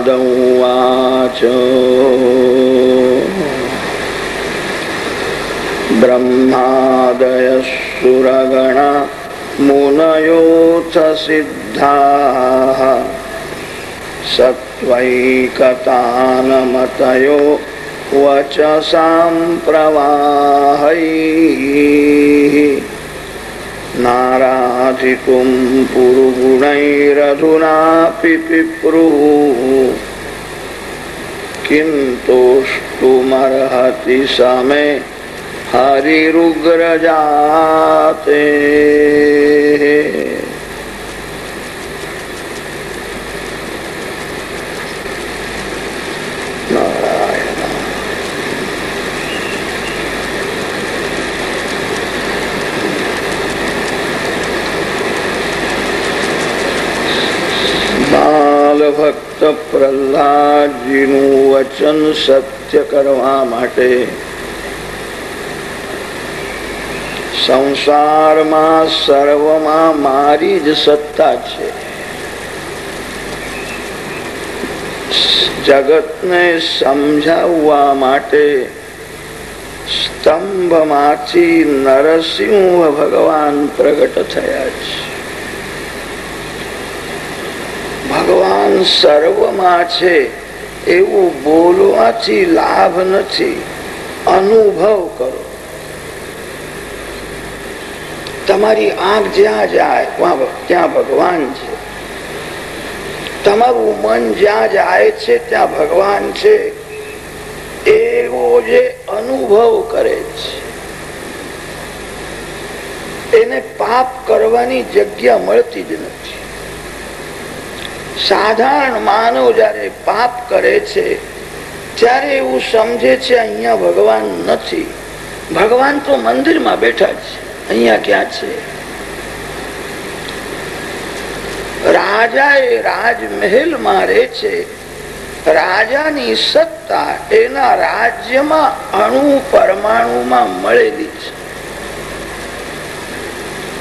प्रह्लादौवाच ब्रह्मादयसुरगणा मुनयोऽथ सिद्धाः सत्त्वैकतानमतयो वचसां प्रवाहैः नाराधितुं पुरुगुणैरधुनापि पिप्रुः किन्तुष्टुमर्हति समे हरिरुग्रजाते ભક્ત પ્રહલાદજીનું વચન સત્ય કરવા માટે સંસારમાં સર્વમાં મારી જ સત્તા છે. જગતને સમજાવવા માટે સ્તંભમાંથી નરસિંહ ભગવાન પ્રગટ થયા છે. ભગવાન સર્વમાં છે. એવું બોલવાથી લાભ નથી. અનુભવ કરો. તમારી આંખ જ્યાં જાય, ત્યાં ભગવાન છે. તમારું મન જ્યાં જાય છે, ત્યાં ભગવાન છે. એવો જે અનુભવ કરે છે. એને પાપ કરવાની જગ્યા મળતી જ નથી. સાધારણ માનવ જયારે પાપ કરે છે, ત્યારે એવું સમજે છે અહીંયા ભગવાન નથી. ભગવાન તો મંદિરમાં બેઠા છે. અહીંયા ક્યાં છે? રાજા એ રાજમહેલમાં છે. રાજાની સત્તા એના રાજ્યમાં અણુ પરમાણુમાં મળેલી છે.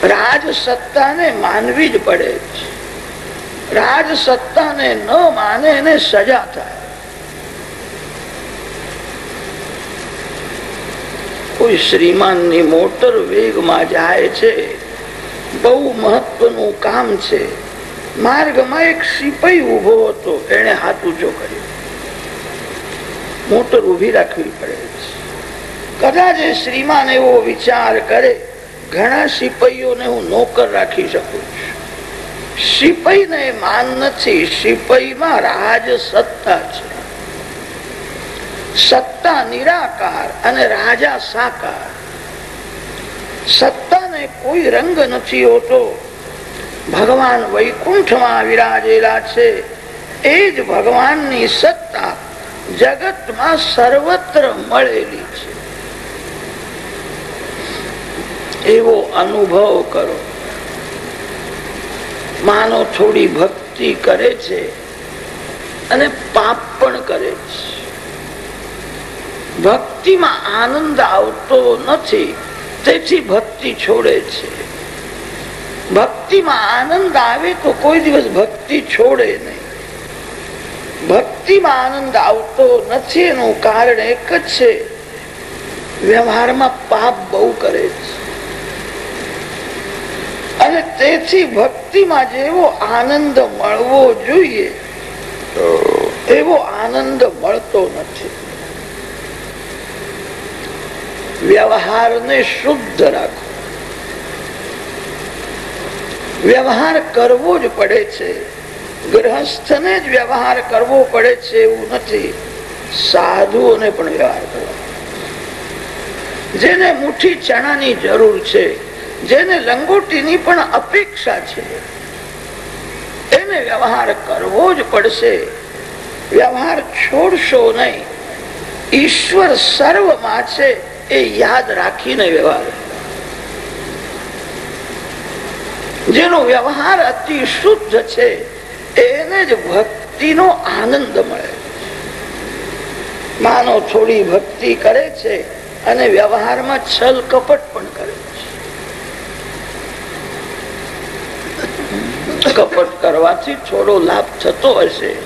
રાજ સત્તાને માનવી જ પડે છે. રાજ સત્તાને ન માને એને સજા થાય. કોઈ શ્રીમાનની મોટર વેગમાં જાય છે, બહુ મહત્વનું કામ છે. માર્ગમાં એક સિપાઈ ઊભો હતો એને હાથ ઊંચો કર્યો. મોટર ઊભી રાખવી પડે છે. કદાચ એ શ્રીમાન એવો વિચાર કરે, ઘણા સિપાઈઓને હું નોકર રાખી શકું છું. સિપાઈને માન નથી. સિપાઈમાં રાજ સત્તા છે. સત્તા નિરાકાર અને રાજા સાકાર. સત્તાને કોઈ રંગ નથી હોતો. ભગવાન વૈકુંઠમાં વિરાજેલા છે. એ જ ભગવાનની સત્તા જગતમાં સર્વત્ર મળેલી છે. એવો અનુભવ કરો. માનો થોડી ભક્તિ કરે છે અને પાપ પણ કરે છે. ભક્તિમાં આનંદ આવતો નથી, તેથી ભક્તિ છોડે છે. ભક્તિમાં આનંદ આવે તો કોઈ દિવસ ભક્તિ છોડે નહીં. ભક્તિમાં આનંદ આવતો નથી એનું કારણ એક જ છે, વ્યવહારમાં પાપ બહુ કરે છે. અને તેથી ભક્તિમાં જેવો આનંદ મળવો જોઈએ, એવો આનંદ મળતો નથી. વ્યવહારને શુદ્ધ રાખો. વ્યવહાર કરવો જ પડે છે. ગ્રહસ્થને જ વ્યવહાર કરવો પડે છે એવું નથી. સાધુઓને પણ વ્યવહાર કરવો. જેને મુઠ્ઠી ચણાની જરૂર છે જેને લંગોટીની પણ અપેક્ષા છે. એને વ્યવહાર કરવો જ પડશે. વ્યવહાર છોડશો નહીં. ઈશ્વર સર્વમાં છે એ યાદ રાખીને વ્યવહાર. જેનો વ્યવહાર અતિ શુદ્ધ છે, એને જ ભક્તિનો આનંદ મળે. માનો થોડી ભક્તિ કરે છે અને વ્યવહારમાં છલ કપટ પણ કરે છે કપટ કરવાથી થોડો લાભ થતો હશે.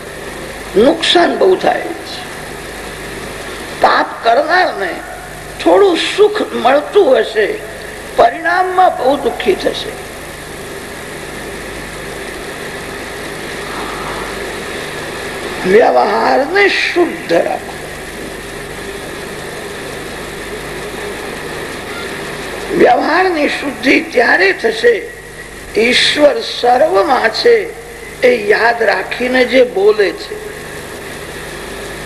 નુકસાન બહુ થાય છે. પાપ કરનારને થોડું સુખ મળતું હશે. પરિણામમાં બહુ દુઃખી થશે. વ્યવહારને શુદ્ધ રાખો. વ્યવહારની શુદ્ધિ ત્યારે થશે ઈશ્વર સર્વમાં છે એ યાદ રાખીને જે બોલે છે.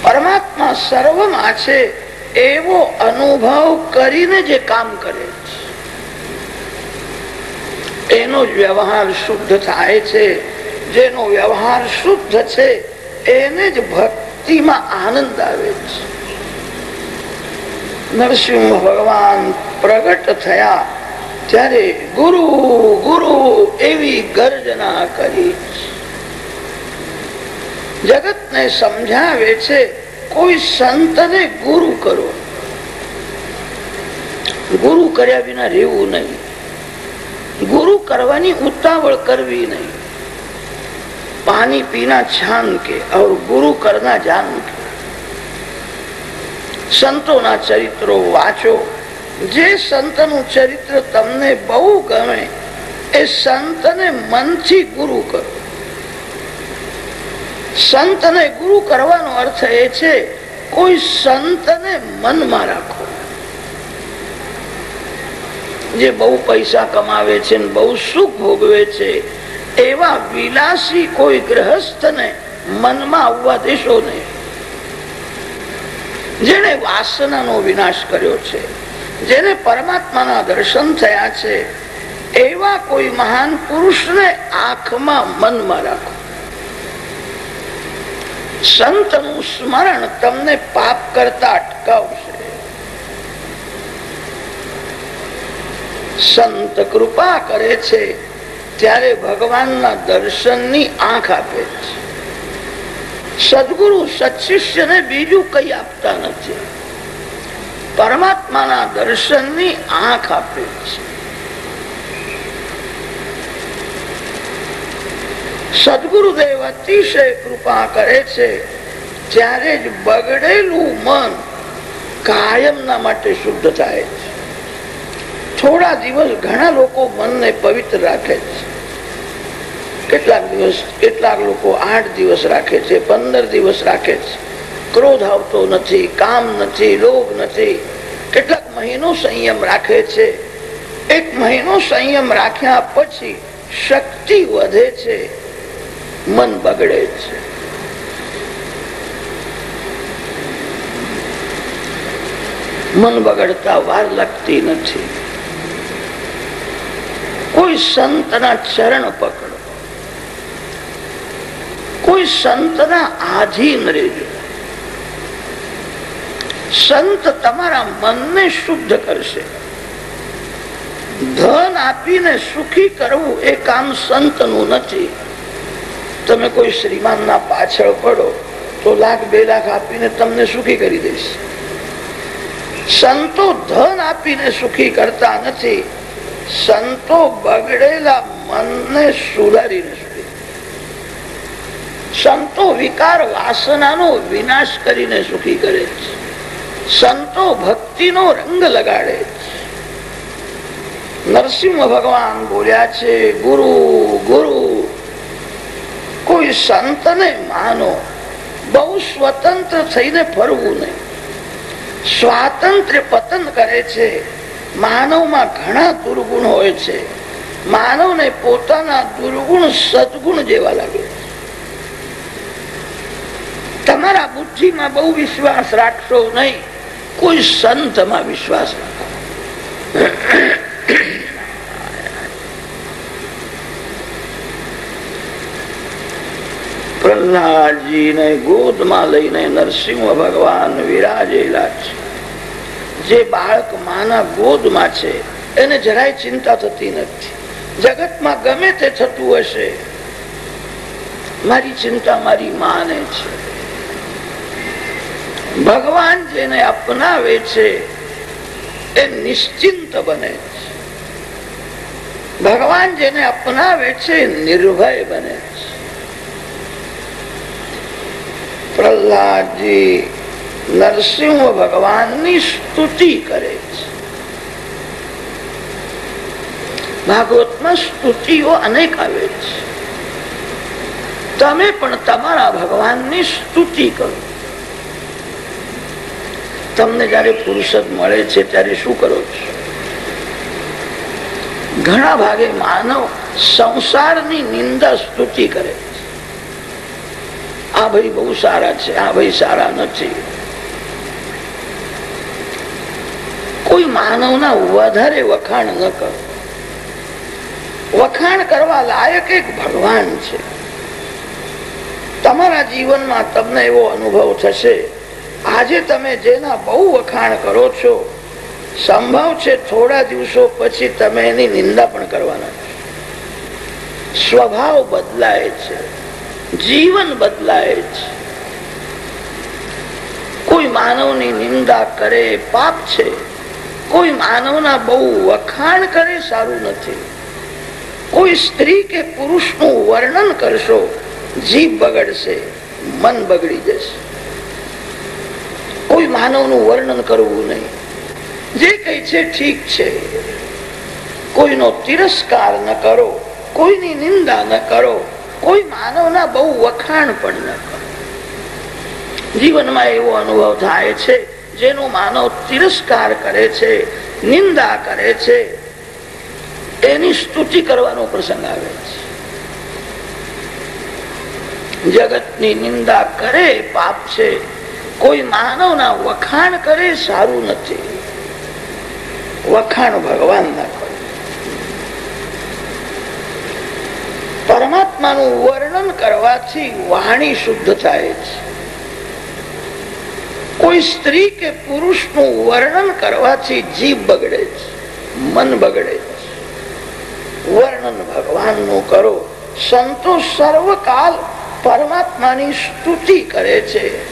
પરમાત્મા સર્વમાં છે એવો અનુભવ કરીને જે કામ કરે છે. એનો વ્યવહાર શુદ્ધ થાય છે. જેનો વ્યવહાર શુદ્ધ છે, એને જ ભક્તિમાં આનંદ આવે છે. નરસિંહ ભગવાન પ્રગટ થયા. ત્યારે ગુરુ ગુરુ એવી ગર્જના કરી. જગતને સમજાવે છે, કોઈ સંતને ગુરુ કરો. ગુરુ કર્યા વિના રહેવું નહીં. ગુરુ કરવાની ઉતાવળ કરવી નહીં. પાણી પીના છાન કે ગુરુ કરના જાન કે. સંતોના ચરિત્રો વાંચો. જે સંતનું ચરિત્ર તમને બહુ ગમે, એ સંતને મનથી ગુરુ કરો. સંતને ગુરુ કરવાનો અર્થ એ છે, કોઈ સંતને મનમાં રાખો. જે બહુ પૈસા કમાવે છે બહુ સુખ ભોગવે છે, એવા વિલાસી કોઈ ગ્રહસ્થને મનમાં આવવા દેશો નહીં. જેને વાસનાનો વિનાશ કર્યો છે જેને પરમાત્માના દર્શન થયા છે, એવા કોઈ મહાન પુરુષને આંખમાં મનમાં રાખો. સંતનું સ્મરણ તમને પાપ કરતા અટકાવશે. સંત કૃપા કરે છે ત્યારે ભગવાનના દર્શનની આંખ આપે છે. સદગુરુ સત્શિષ્યને બીજું કઈ આપતા નથી. પરમાત્માના દર્શનની આંખ આપે છે. સદગુરુદેવ અતિશય કૃપા કરે છે. ત્યારે જ બગડેલું મન કાયમના માટે શુદ્ધ થાય છે. થોડા દિવસ ઘણા લોકો મનને પવિત્ર રાખે છે. કેટલાક દિવસ, કેટલાક લોકો આઠ દિવસ રાખે છે, પંદર દિવસ રાખે છે. ક્રોધ આવતો નથી, કામ નથી, લોભ નથી. કેટલાક મહિનો સંયમ રાખે છે. એક મહિનો સંયમ રાખ્યા પછી શક્તિ વધે છે. મન બગડે છે. મન બગડતા વાર લાગતી નથી. કોઈ સંતના ચરણ પકડો. કોઈ સંતના આધીન રહેજો. સંત તમારા મનને શુદ્ધ કરશે. ધન આપીને સુખી કરવું એ કામ સંતનું નથી. તમે કોઈ શ્રીમાનના પાછળ પડો તો લાખ બે લાખ આપીને તમને સુખી કરી દઈશ. સંતો ધન આપીને સુખી કરતા નથી. સંતો બગડેલા મનને સુધારીને સુખી. સંતો વિકાર વાસનાનો વિનાશ કરીને સુખી કરે છે. સંતો ભક્તિનો રંગ લગાડે. નરસિંહ ભગવાન બોલ્યા છે, ગુરુ ગુરુ, કોઈ સંતને માનો. બહુ સ્વતંત્ર થઈને ફરવું નહીં. સ્વાતંત્ર્ય પતન કરે છે. માનવમાં ઘણા દુર્ગુણ હોય છે. માનવને પોતાના દુર્ગુણ સદગુણ જેવા લાગે તમારા બુદ્ધિમાં બહુ વિશ્વાસ રાખશો નહીં. કોઈ સંતમાં વિશ્વાસ રાખો. પ્રહલાદજી ને ગોદમાં લઈને નરસિંહ ભગવાન વિરાજેલા છે. જે બાળક માના ગોદમાં છે, એને જરાય ચિંતા થતી નથી. જગતમાં ગમે તે થતું હશે, મારી ચિંતા મારી માને છે. ભગવાન જેને અપનાવે છે, એ નિશ્ચિંત બને છે. ભગવાન જેને અપનાવે છે નિર્ભય બને છે. પ્રહલાદજી નરસિંહ ભગવાનની સ્તુતિ કરે છે. ભાગવતમાં સ્તુતિઓ અનેક આવે છે. તમે પણ તમારા ભગવાનની સ્તુતિ કરો. તમને જયારે ફુરસદ મળે છે, ત્યારે શું કરો છો? ઘણા ભાગે માનવ સંસારની નિંદા સ્તુતિ કરે આ ભાઈ બહુ સારા છે, આ ભાઈ સારા નથી. કોઈ માનવના વધારે વખાણ ન કરો. વખાણ કરવા લાયક એક ભગવાન છે. તમારા જીવનમાં તમને એવો અનુભવ થશે આજે તમે જેના બહુ વખાણ કરો છો, સંભવ છે થોડા દિવસો પછી તમે એની નિંદા પણ કરવાના. સ્વભાવ બદલાય છે, જીવન બદલાય છે. કોઈ માનવની નિંદા કરે, પાપ છે. કોઈ માનવના બહુ વખાણ કરે, સારું નથી. કોઈ સ્ત્રી કે પુરુષનું વર્ણન કરશો, જીભ બગડશે, મન બગડી જશે. માનવનું વર્ણન કરવું નહીં. જે કઈ છે, ઠીક છે. કોઈનો તિરસ્કાર ન કરો, કોઈની નિંદા ન કરો, કોઈ માનવના બહુ વખાણ પણ ન કરો. જીવનમાં એવો અનુભવ થાય છે, જેનો માનવ તિરસ્કાર કરે છે, નિંદા કરે છે, એની સ્તુતિ કરવાનો પ્રસંગ આવે છે. જગતની નિંદા કરે, પાપ છે કોઈ માનવના વખાણ કરે સારું નથી. વખાણ ભગવાન ના કરે. પરમાત્માનું વર્ણન કરવાથી વાણી શુદ્ધ થાય છે. કોઈ સ્ત્રી કે પુરુષનું વર્ણન કરવાથી જીભ બગડે છે, મન બગડે છે. વર્ણન ભગવાનનું કરો. સંતો સર્વકાલ પરમાત્માની સ્તુતિ કરે છે.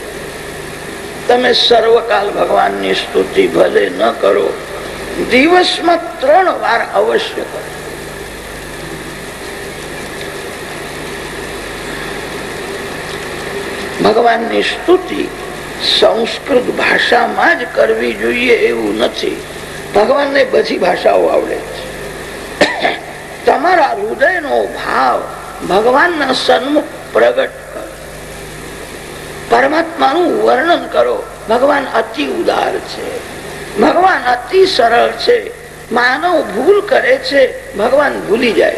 તમે સર્વકાલ ભગવાનની સ્તુતિ ભલે ન કરો, દિવસમાં ત્રણ વાર અવશ્ય કરો. ભગવાનની સ્તુતિ સંસ્કૃત ભાષામાં જ કરવી જોઈએ એવું નથી. ભગવાનને બધી ભાષાઓ આવડે છે. તમારા હૃદયનો ભાવ ભગવાનના સન્મુખ પ્રગટ પરમાત્માનું વર્ણન કરો. ભગવાન અતિ ઉદાર છે. ભગવાન અતિ સરળ છે. માનવ ભૂલ કરે છે. ભગવાન ભૂલી જાય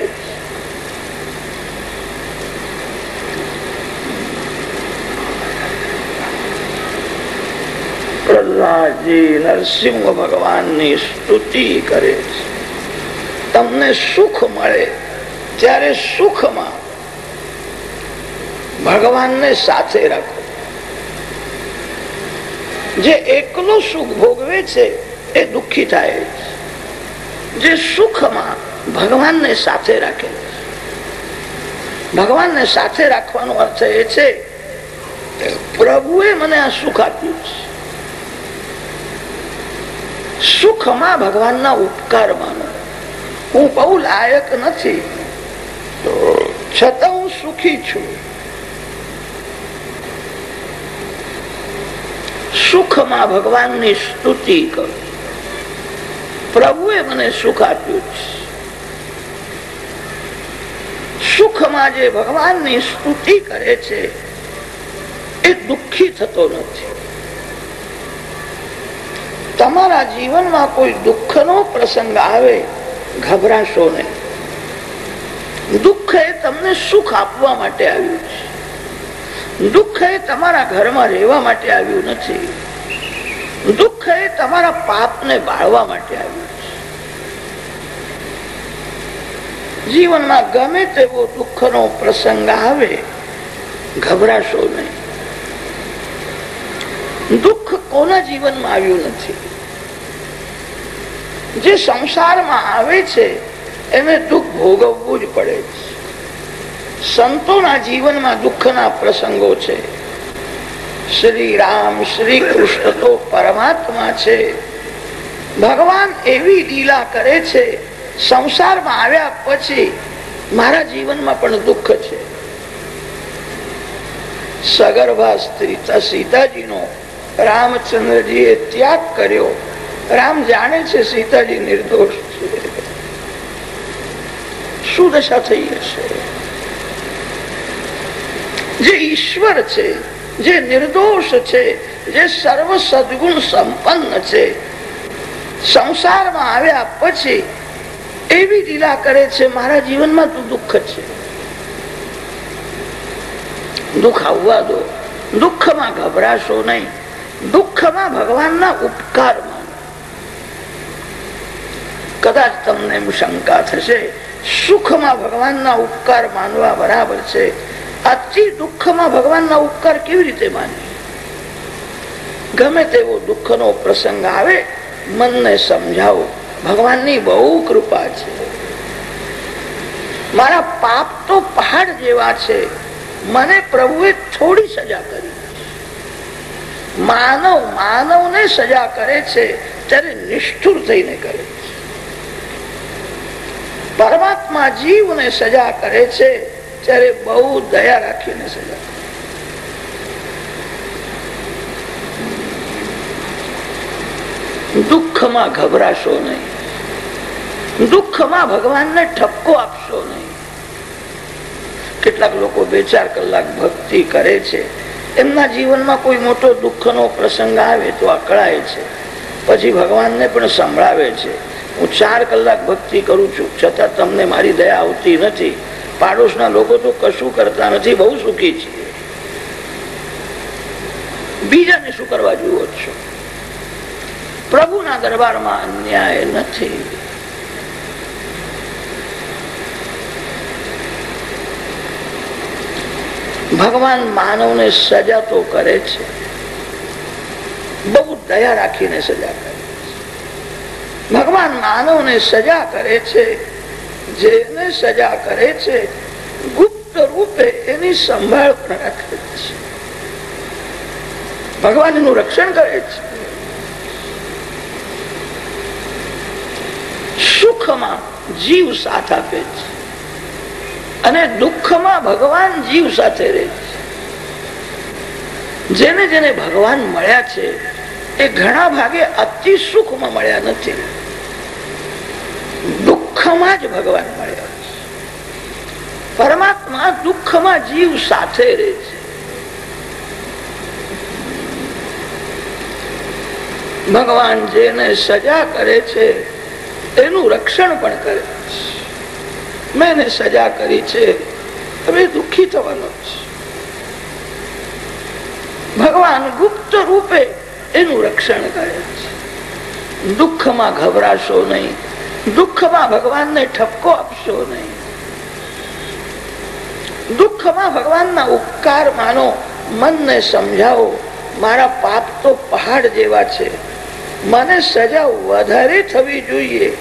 પ્રહલાદજી નરસિંહ ભગવાનની સ્તુતિ કરે છે. તમને સુખ મળે. ત્યારે સુખમાં ભગવાનને સાથે રાખો જે એકલો સુખ ભોગવે છે, એ દુઃખી થાય. જે સુખમાં ભગવાનને સાથે રાખે. ભગવાનને સાથે રાખવાનો અર્થ એ છે પ્રભુએ મને આ સુખ આપ્યું છે. સુખમાં ભગવાનના ઉપકાર માનો. હું બહુ લાયક નથી. છતાં હું સુખી છું. સુખમાં ભગવાનની સ્તુતિ કરું. પ્રભુએ મને સુખ આપ્યું છે. સુખમાં જે ભગવાનની સ્તુતિ કરે છે, એ દુઃખી થતો નથી. તમારા જીવનમાં કોઈ દુઃખનો પ્રસંગ આવે, ગભરાશો નહીં. દુઃખ એ તમને સુખ આપવા માટે આવ્યું છે. દુઃખ એ તમારા ઘરમાં રહેવા માટે આવ્યું નથી. દુઃખ એ તમારા પાપને બાળવા માટે આવ્યું જીવનમાં ગમે તેવો દુઃખનો પ્રસંગ આવે, ગભરાશો નહીં. દુઃખ કોના જીવનમાં આવ્યું નથી? જે સંસારમાં આવે છે, એને દુઃખ ભોગવવું જ પડે છે. સંતોના જીવનમાં દુઃખના પ્રસંગો છે. શ્રી રામ શ્રી કૃષ્ણ તો પરમાત્મા છે. ભગવાન એવી લીલા કરે છે, સંસારમાં આવ્યા પછી મારા જીવનમાં પણ દુઃખ છે. સગર્ભા સ્ત્રી સીતાજીનો રામચંદ્રજીએ ત્યાગ કર્યો. રામ જાણે છે સીતાજી નિર્દોષ છે. શું દશા થઈ હશે? જે ઈશ્વર છે જે નિર્દોષ છે, જે સર્વ સદગુણ સંપન્ન છે. સંસારમાં આવ્યા પછી એવી લીલા કરે છે, મારા જીવનમાં તું દુઃખ છે. દુઃખ આવવા દો. દુઃખમાં ગભરાશો નહીં. દુઃખમાં ભગવાનના ઉપકાર માનો. કદાચ તમને શંકા થશે, સુખમાં ભગવાનના ઉપકાર માનવા બરાબર છે. અતિ દુઃખમાં ભગવાનના ઉપકાર કેવી રીતે માનવી ગમે તેવો દુઃખનો પ્રસંગ આવે, મનને સમજાવો, ભગવાનની બહુ કૃપા છે. મારા પાપ તો પહાડ જેવા છે, મને પ્રભુએ થોડી સજા કરી. માનવ માનવને સજા કરે છે, ત્યારે નિષ્ઠુર થઈને કરે છે. પરમાત્મા જીવને સજા કરે છે ત્યારે બહુ દયા રાખીને સજા દુઃખમાં ગભરાશો નહીં. દુઃખમાં ભગવાનને ઠપકો આપશો નહીં. કેટલાક લોકો બે ચાર કલાક ભક્તિ કરે છે. એમના જીવનમાં કોઈ મોટો દુઃખનો પ્રસંગ આવે તો અકળાય છે. પછી ભગવાનને પણ સંભળાવે છે. હું ચાર કલાક ભક્તિ કરું છું, છતાં તમને મારી દયા આવતી નથી. પાડોશના લોકો તો કશું કરતા નથી, બહુ સુખી છે બીજાને શું કરવા જુઓ છો? પ્રભુના દરબારમાં અન્યાય નથી. ભગવાન માનવને સજા તો કરે છે. બહુ દયા રાખીને સજા કરે છે. ભગવાન માનવને સજા કરે છે. જેને સજા કરે છે, ગુપ્ત રૂપે એની સંભાળ પણ રાખે છે. ભગવાનનું રક્ષણ કરે છે. સુખમાં જીવ સાથ આપે છે. અને દુઃખમાં ભગવાન જીવ સાથે રહે છે. જેને જેને ભગવાન મળ્યા છે, એ ઘણા ભાગે અતિ સુખમાં મળ્યા નથી. દુઃખમાં જ ભગવાન મળ્યા પરમાત્મા દુઃખમાં જીવ સાથે રહે છે. ભગવાન જેને સજા કરે છે, એનું રક્ષણ પણ કરે છે. મેં એને સજા કરી છે, હવે દુઃખી થવાનો છે. ભગવાન ગુપ્ત રૂપે એનું રક્ષણ કરે છે. દુઃખમાં ગભરાશો નહીં. દુઃખમાં ભગવાનને ઠપકો આપશો નહીં. દુઃખમાં ભગવાનના ઉપકાર માનો, મનને સમજાવો, મારા પાપ તો પહાડ જેવા છે. મને સજા વધારે થવી જોઈએ.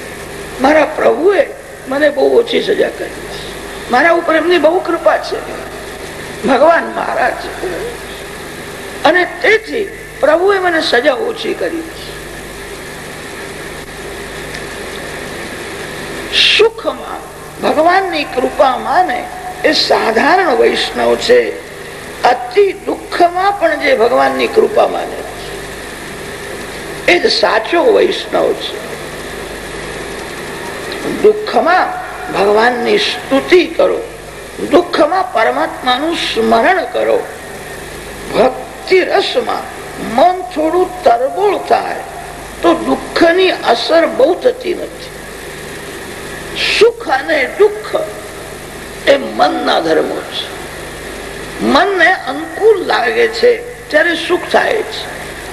મારા પ્રભુએ મને બહુ ઓછી સજા કરી મારા ઉપર એમની બહુ કૃપા છે. ભગવાન મહારાજ અને તેથી પ્રભુએ મને સજા ઓછી કરી સુખમાં, ભગવાનની કૃપા માને એ સાધારણ વૈષ્ણવ છે. અતિ દુઃખમાં પણ જે ભગવાનની કૃપા માને એ જ સાચો વૈષ્ણવ છે. દુઃખમાં ભગવાનની સ્તુતિ કરો. દુઃખમાં પરમાત્માનું સ્મરણ કરો. ભક્તિ રસમાં મન થોડું તરબોળ થાય તો દુઃખની અસર બહુ થતી નથી. સુખ અને દુઃખ એ મનના ધર્મો છે. મનને અનુકૂળ લાગે છે ત્યારે સુખ થાય છે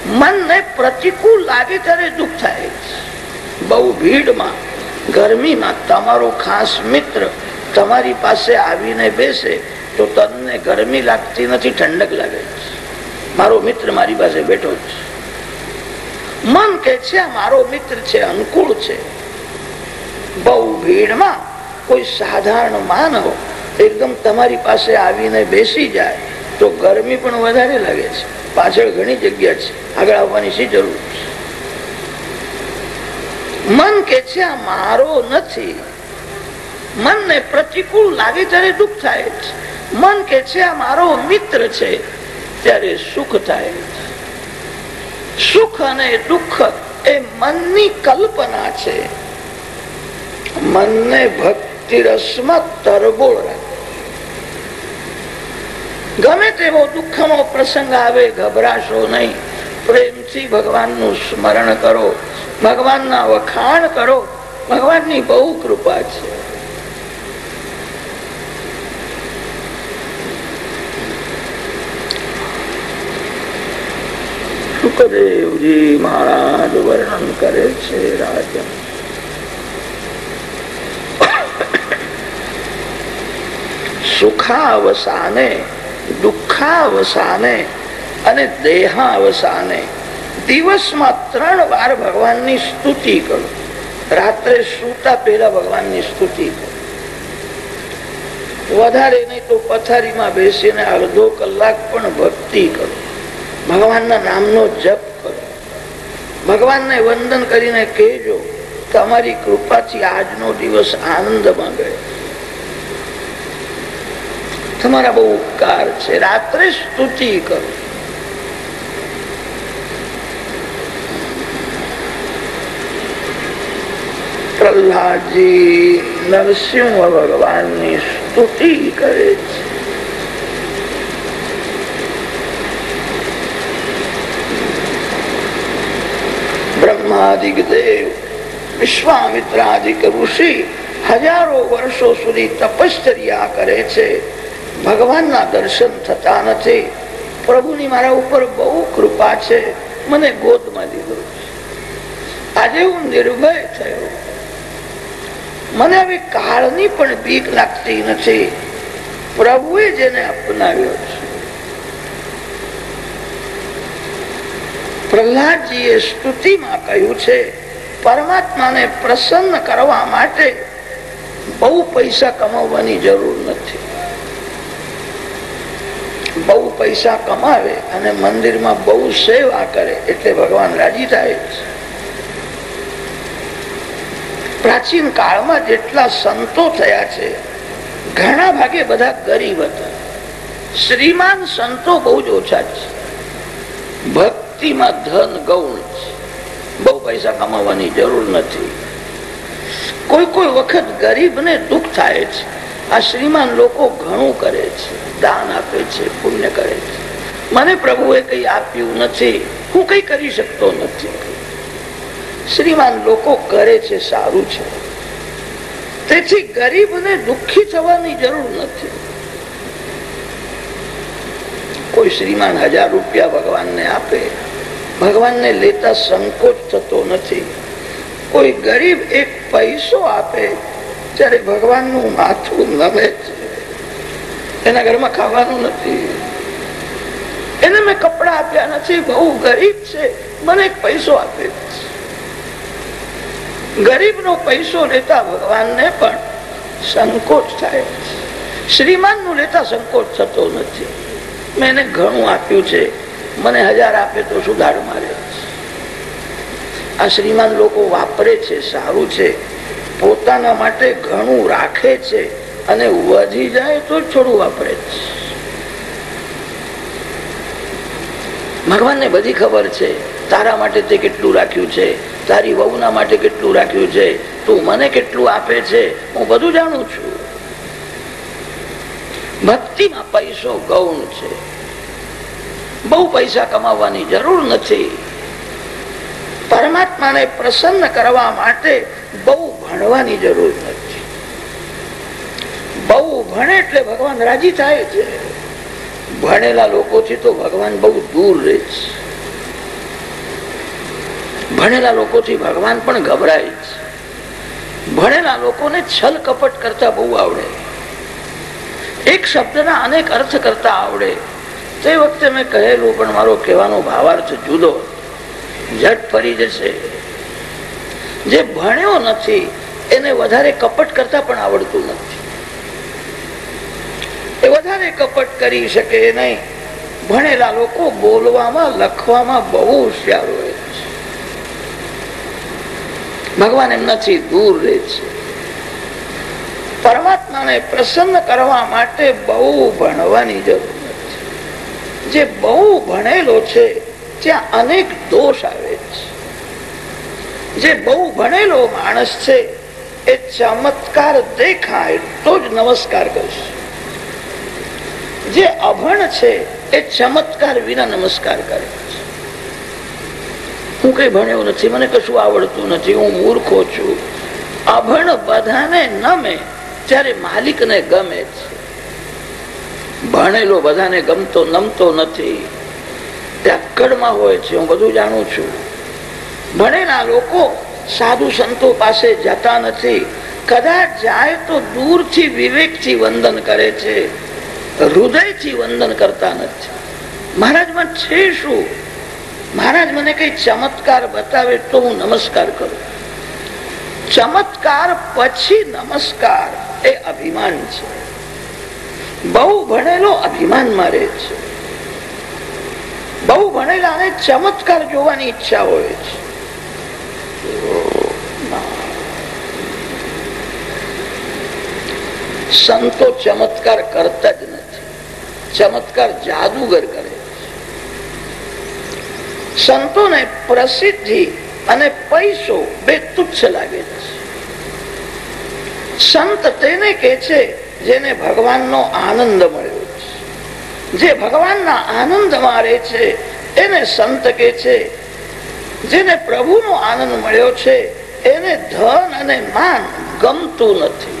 મનને પ્રતિકૂળ લાગે ત્યારે દુઃખ થાય છે બહુ ભીડમાં, ગરમીમાં તમારો ખાસ મિત્ર તમારી પાસે આવીને બેસે તો તનને ગરમી લાગતી નથી, ઠંડક લાગે છે મારો મિત્ર મારી પાસે બેઠો છે મન કે છે મારો મિત્ર છે, અનુકૂળ છે. બહુ ભીડમાં કોઈ સાધારણ માનવ એકદમ તમારી પાસે આવીને બેસી જાય તો ગરમી પણ વધારે લાગે છે. પાછળ ઘણી જગ્યા છે. આગળ આવવાની શી જરૂર છે? મન કે છે, આ મારો નથી. મનને પ્રતિકૂળ લાગે ત્યારે દુઃખ થાય છે. મન કે છે, આ મારો મિત્ર છે. ત્યારે સુખ થાય સુખ અને દુઃખ એ મનની કલ્પના છે. મનને ભક્તિ રસમાં તરબોળ ગમે તેવો દુઃખનો પ્રસંગ આવે, ગભરાશો નહીં. પ્રેમથી ભગવાનનું સ્મરણ કરો, ભગવાનના વખાણ કરો. ભગવાનની બહુ કૃપા છે. સુખદેવજી મહારાજ વર્ણન કરે છે રાજા સુખાવસાને, દુઃખાવસાને અને દેહાવસાને. દિવસમાં ત્રણ વાર ભગવાનની સ્તુતિ કરો. રાત્રે સૂતા પહેલા ભગવાનની સ્તુતિ કરો. વધારે નહીં તો પથારીમાં બેસીને અડધો કલાક પણ ભક્તિ કરો. ભગવાનના નામનો જપ કરો. ભગવાનને વંદન કરીને કહેજો, તમારી કૃપાથી આજનો દિવસ આનંદમાં ગયો. તમારા બહુ ઉપકાર છે. રાત્રે સ્તુતિ કરો. પ્રહલાદજી નરસિંહ ભગવાનની સ્તુતિ કરે છે. બ્રહ્માદિક દેવ વિશ્વામિત્રાદિક ઋષિ હજારો વર્ષો સુધી તપશ્ચર્યા કરે છે. ભગવાનના દર્શન થતા નથી. પ્રભુની મારા ઉપર બહુ કૃપા છે. મને ગોદમાં લીધો આજે હું નિર્ભય થયો. મને હવે કાળની પણ બીક લાગતી નથી. પ્રભુએ જેને અપનાવ્યો છે. પ્રહલાદજીએ સ્તુતિમાં કહ્યું છે, પરમાત્માને પ્રસન્ન કરવા માટે બહુ પૈસા કમાવવાની જરૂર નથી બહુ પૈસા કમાવે અને મંદિરમાં બહુ સેવા કરે એટલે ભગવાન રાજી થાય. પ્રાચીન કાળમાં જેટલા સંતો થયા છે, ઘણા ભાગે બધા ગરીબ હતા. શ્રીમાન સંતો બહુ જ ઓછા છે. ભક્તિમાં ધન ગૌણ છે. બહુ પૈસા કમાવાની જરૂર નથી. કોઈ કોઈ વખત ગરીબને દુઃખ થાય છે. આ શ્રીમાન લોકો ઘણું કરે છે, દાન આપે છે, પુણ્ય કરે છે. મને પ્રભુએ કઈ આપ્યું નથી, હું કઈ કરી શકતો નથી. શ્રીમાન લોકો કરે છે, સારું છે. તેથી ગરીબને દુઃખી થવાની જરૂર નથી. કોઈ શ્રીમાન હજાર રૂપિયા ભગવાનને આપે, ભગવાનને લેતા સંકોચ થતો નથી. કોઈ ગરીબ એક પૈસો આપે ત્યારે ભગવાનનું માથું નમે છે, એના ઘરમાં ખાવાનું નથી. એને મેં કપડા આપ્યા નથી, બહુ ગરીબ છે, મને એક પૈસો આપે ગરીબનો પૈસો લેતા ભગવાનને પણ સંકોચ થાય શ્રીમાનનું લેતા સંકોચ થતો નથી. મેં એને ઘણું આપ્યું છે, મને હજાર આપે તો સુધાર મારે આ શ્રીમાન લોકો વાપરે છે, સારું છે પોતાના માટે ઘણું રાખે છે અને વધી જાય તો છોડું વાપરે છે. ભગવાનને બધી ખબર છે, તારા માટે તે કેટલું રાખ્યું છે, તારી વહુના માટે કેટલું રાખ્યું છે, તું મને કેટલું આપે છે, હું બધું જાણું છું. ભક્તિમાં પૈસો ગૌણ છે. બહુ પૈસા કમાવવાની જરૂર નથી. પરમાત્માને પ્રસન્ન કરવા માટે બહુ ભણવાની જરૂર નથી. બહુ ભણે એટલે ભગવાન રાજી થાય છે. ભણેલા લોકોથી તો ભગવાન બહુ દૂર રહે છે. ભણેલા લોકોથી ભગવાન પણ ગભરાય છે. ભણેલા લોકોને છલ કપટ કરતા બહુ આવડે. એક શબ્દના અનેક અર્થ કરતા આવડે. તે વખતે મેં કહેલું, પણ મારો કહેવાનો ભાવાર્થ જુદો. ઝટ ફરી જશે. જે ભણ્યો નથી એને વધારે કપટ કરતા પણ આવડતું નથી. એ વધારે કપટ કરી શકે નહીં. ભણેલા લોકો બોલવામાં, લખવામાં બહુ હોશિયાર હોય છે. ભગવાન એમનાથી દૂર રહે છે. પરમાત્માને પ્રસન્ન કરવા માટે બહુ ભણવાની જરૂર નથી. જે બહુ ભણેલો છે, ત્યાં અનેક દોષ આવે છે. જે બહુ ભણેલો માણસ છે એ ચમત્કાર દેખાય તો જ નમસ્કાર કરીશ. જે અભણ છે, એ ચમત્કાર વિના નમસ્કાર કરે હું કઈ ભણ્યો નથી, મને કશું આવડતું નથી, હું મૂર્ખો છું. અભણ બધાને નમે ત્યારે માલિકને ગમે છે. ભણેલો બધાને ગમતો નમતો નથી. ત્યાં કડમાં હોય છે, હું બધું જાણું છું. ભણેલા લોકો સાધુ સંતો પાસે જતા નથી. કદાચ જાય તો દૂરથી વિવેકથી વંદન કરે છે. હૃદયથી વંદન કરતા નથી. મહારાજમાં છે શું? મહારાજ, મને કઈ ચમત્કાર બતાવે તો હું નમસ્કાર કરું. ચમત્કાર પછી નમસ્કાર એ અભિમાન છે. બહુ ભણેલો અભિમાન મારે છે. બહુ ભણેલાને ચમત્કાર જોવાની ઈચ્છા હોય છે. સંતો ચમત્કાર કરતા જ નથી. ચમત્કાર જાદુગર કરે સંતોને પ્રસિદ્ધિ અને પૈસો બે તુચ્છ લાગે છે. સંત તેને કે છે જેને ભગવાનનો આનંદ મળ્યો છે. જે ભગવાનના આનંદમાં રહે છે, એને સંત કે છે, જેને પ્રભુનો આનંદ મળ્યો છે, એને ધન અને માન ગમતું નથી.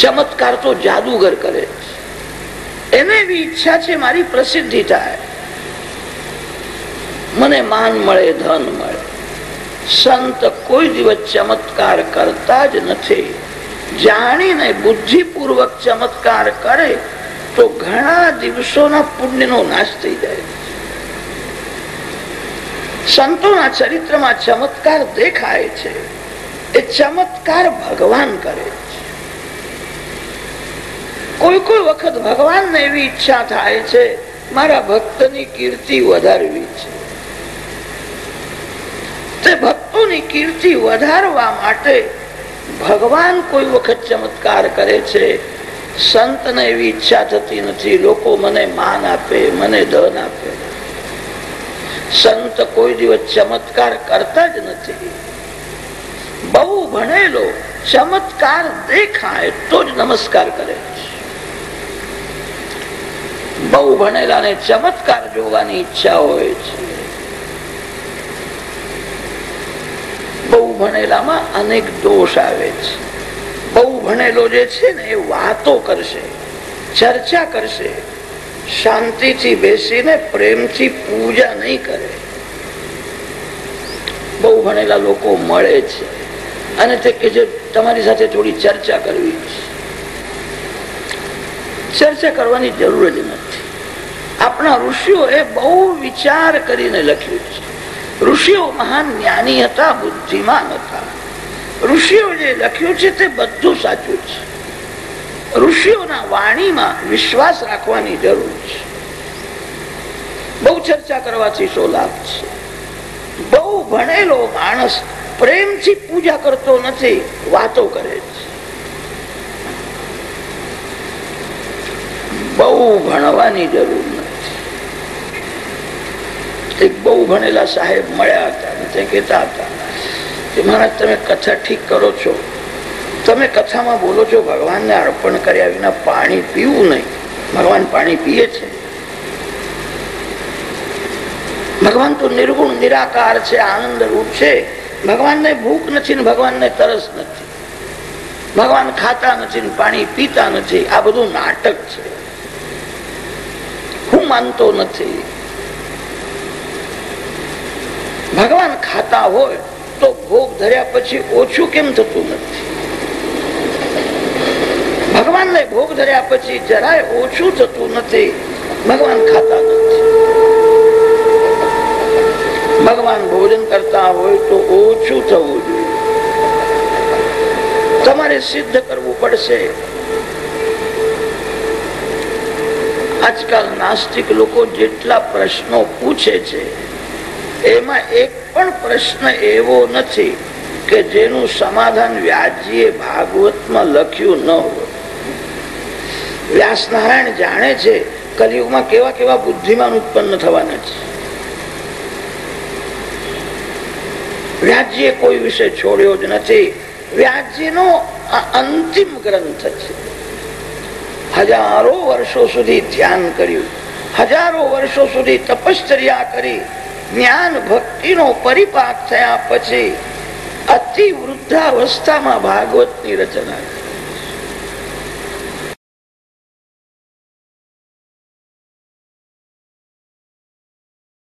ચમત્કાર તો જાદુગર કરે. એને એવી ઈચ્છા છે મારી પ્રસિદ્ધિ થાય. મને માન મળે, ધન મળે. સંત કોઈ દિવસ ચમત્કાર કરતા જ નથી. જાણીને બુદ્ધિપૂર્વક ચમત્કાર કરે તો ઘણા દિવસોના પુણ્યનો નાશ થઈ જાય. સંતોના ચરિત્રમાં ચમત્કાર દેખાય છે. એ ચમત્કાર ભગવાન કરે. છે કોઈ કોઈ વખત ભગવાનને એવી ઈચ્છા થાય છે, મારા ભક્તની કીર્તિ વધારવી છે. તે ભક્તોની કીર્તિ વધારવા માટે ભગવાન કોઈ વખત ચમત્કાર કરે છે, સંતને એવી ઈચ્છા થતી નથી, લોકો મને માન આપે, મને ધન આપે. સંત કોઈ દિવસ ચમત્કાર કરતા જ નથી. બહુ ભણેલો, ચમત્કાર દેખાય તો જ નમસ્કાર કરે. બહુ ભણેલા ને ચમત્કાર જોવાની ઈચ્છા હોય છે. બહુ ભણેલામાં અનેક દોષ આવે છે. બહુ ભણેલો જે છે ને એ વાતો કરશે, ચર્ચા કરશે, શાંતિથી બેસીને પ્રેમથી પૂજા નહીં કરે. બહુ ભણેલા લોકો મળે છે અને તે કે જે તમારી સાથે થોડી ચર્ચા કરવી ચર્ચા કરવાની જરૂર જ નથી. આપણા ઋષિઓ એ બહુ વિચાર કરીને લખ્યું છે. ઋષિઓ મહાન જ્ઞાની હતા, બુદ્ધિમાન હતા. ઋષિઓ જે લખ્યું છે તે બધું સાચું છે. ઋષિઓના વાણીમાં વિશ્વાસ રાખવાની જરૂર છે. બહુ ચર્ચા કરવાથી શો લાભ છે? બહુ ભણેલો માણસ પ્રેમથી પૂજા કરતો નથી, વાતો કરે છે. બહુ ભણવાની જરૂર બહુ ભણેલા સાહેબ મળ્યા હતા તે કહેતા હતા કે મહારાજ, તમે કથા ઠીક કરો છો. તમે કથામાં બોલો છો, ભગવાનને અર્પણ કર્યા વિના પાણી પીવું નહીં. ભગવાન પાણી પીએ છે. ભગવાન તો નિર્ગુણ, નિરાકાર છે, આનંદ રૂપ છે. ભગવાનને ભૂખ નથી ને ભગવાનને તરસ નથી. ભગવાન ખાતા નથી ને પાણી પીતા નથી. આ બધું નાટક છે. હું માનતો નથી. ભગવાન ખાતા હોય તો ભોગ ધર્યા પછી ઓછું કેમ થતું નથી? ભગવાનને ભોગ ધર્યા પછી જરાય ઓછું થતું નથી, ભગવાન ખાતા નથી. ભગવાન ભોજન કરતા હોય તો ઓછું થવું જોઈએ. તમારે સિદ્ધ કરવું પડશે. આજકાલ નાસ્તિક લોકો જેટલા પ્રશ્નો પૂછે છે એમાં એક પણ પ્રશ્ન એવો નથી કે જેનું સમાધાન વ્યાજીએ ભાગવતમાં લખ્યું ન હોય. વ્યાસનારાયણ જાણે છે કલયુગમાં કેવા કેવા બુદ્ધિમાન ઉત્પન્ન થવાના છે. વ્યાસજીએ કોઈ વિષય છોડ્યો જ નથી. વ્યાસજીનો આ અંતિમ ગ્રંથ છે. હજારો વર્ષો સુધી ધ્યાન કર્યું. હજારો વર્ષો સુધી તપશ્ચર્યા કરી. જ્ઞાન ભક્તિનો પરિપાક થયા પછી અતિ વૃદ્ધાવસ્થામાં ભાગવતની રચના